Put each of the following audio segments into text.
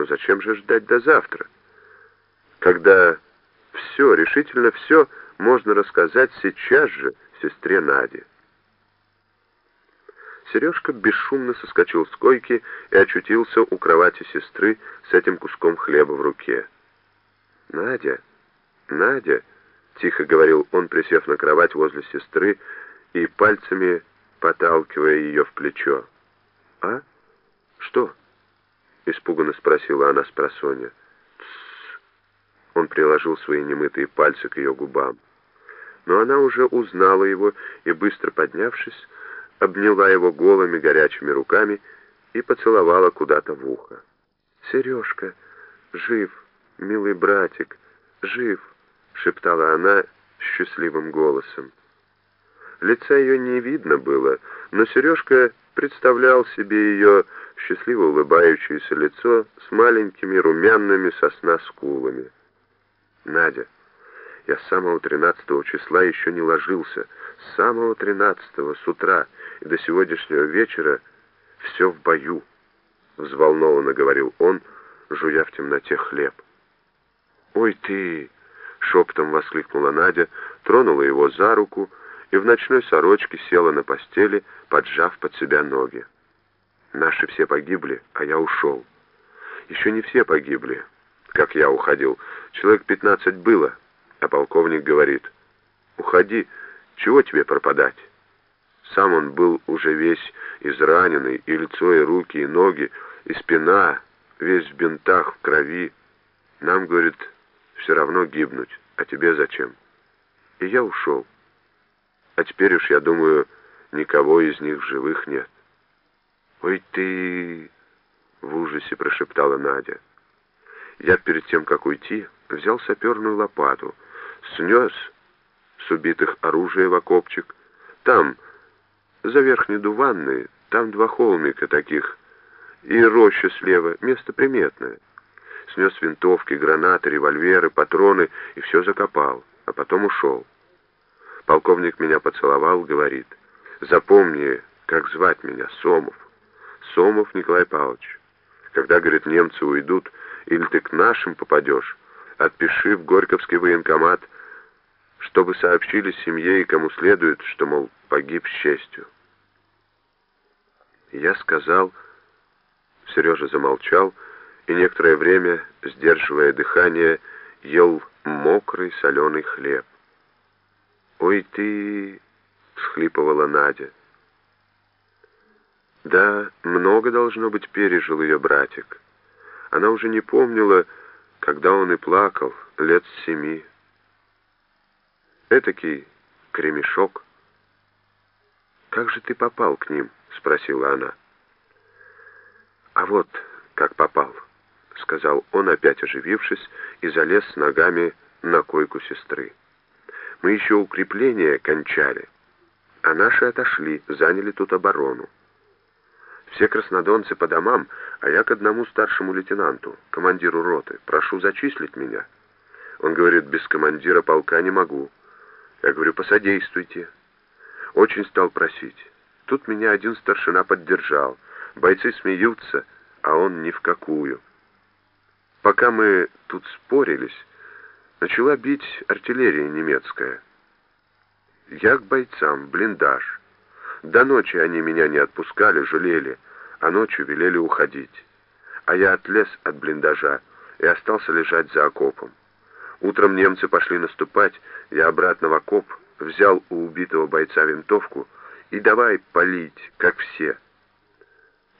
Но зачем же ждать до завтра? Когда все, решительно все, можно рассказать сейчас же сестре Наде. Сережка бесшумно соскочил с койки и очутился у кровати сестры с этим куском хлеба в руке. «Надя, Надя!» — тихо говорил он, присев на кровать возле сестры и пальцами поталкивая ее в плечо. «А? Что?» — испуганно спросила она с просонья. Он приложил свои немытые пальцы к ее губам. Но она уже узнала его и, быстро поднявшись, обняла его голыми горячими руками и поцеловала куда-то в ухо. «Сережка, жив, милый братик, жив!» — шептала она счастливым голосом. Лица ее не видно было, но Сережка представлял себе ее счастливо улыбающееся лицо с маленькими румяными сосна скулами. «Надя, я с самого тринадцатого числа еще не ложился, с самого тринадцатого с утра и до сегодняшнего вечера все в бою», — взволнованно говорил он, жуя в темноте хлеб. «Ой ты!» — шепотом воскликнула Надя, тронула его за руку и в ночной сорочке села на постели, поджав под себя ноги. Наши все погибли, а я ушел. Еще не все погибли, как я уходил. Человек пятнадцать было, а полковник говорит, «Уходи, чего тебе пропадать?» Сам он был уже весь израненный, и лицо, и руки, и ноги, и спина, весь в бинтах, в крови. Нам, говорит, все равно гибнуть, а тебе зачем? И я ушел. А теперь уж, я думаю, никого из них живых нет. «Ой ты!» — в ужасе прошептала Надя. Я перед тем, как уйти, взял саперную лопату, снес с убитых оружие в окопчик. Там, за верхней дуванной, там два холмика таких, и роща слева, место приметное. Снес винтовки, гранаты, револьверы, патроны и все закопал, а потом ушел. Полковник меня поцеловал, говорит, «Запомни, как звать меня, Сомов». Сомов Николай Павлович. Когда, говорит, немцы уйдут, или ты к нашим попадешь, отпиши в Горьковский военкомат, чтобы сообщили семье и кому следует, что, мол, погиб с честью. Я сказал, Сережа замолчал и некоторое время, сдерживая дыхание, ел мокрый соленый хлеб. «Ой ты!» — всхлипывала Надя. Да, много, должно быть, пережил ее братик. Она уже не помнила, когда он и плакал, лет семи. Этакий кремешок. «Как же ты попал к ним?» — спросила она. «А вот как попал», — сказал он, опять оживившись, и залез с ногами на койку сестры. «Мы еще укрепление кончали, а наши отошли, заняли тут оборону. Все краснодонцы по домам, а я к одному старшему лейтенанту, командиру роты. Прошу зачислить меня. Он говорит, без командира полка не могу. Я говорю, посодействуйте. Очень стал просить. Тут меня один старшина поддержал. Бойцы смеются, а он ни в какую. Пока мы тут спорились, начала бить артиллерия немецкая. Я к бойцам, блиндаж. До ночи они меня не отпускали, жалели, а ночью велели уходить. А я отлез от блиндажа и остался лежать за окопом. Утром немцы пошли наступать, я обратно в окоп, взял у убитого бойца винтовку и давай палить, как все.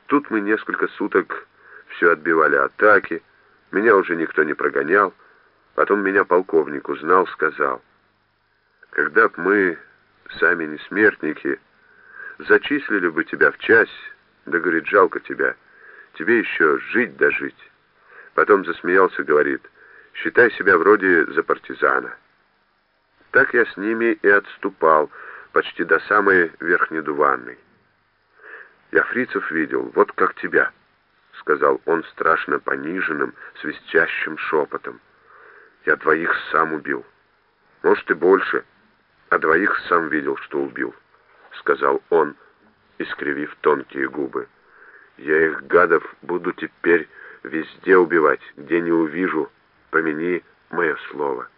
Тут мы несколько суток все отбивали атаки, меня уже никто не прогонял, потом меня полковник узнал, сказал, когда б мы, сами не смертники, Зачислили бы тебя в часть, да, говорит, жалко тебя. Тебе еще жить да. Потом засмеялся, говорит, считай себя вроде за партизана. Так я с ними и отступал, почти до самой верхнедуванной. Я фрицев видел, вот как тебя, сказал он страшно пониженным, свистящим шепотом. Я двоих сам убил. Может и больше, а двоих сам видел, что убил. — сказал он, искривив тонкие губы. «Я их, гадов, буду теперь везде убивать, где не увижу, помяни мое слово».